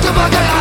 Come on,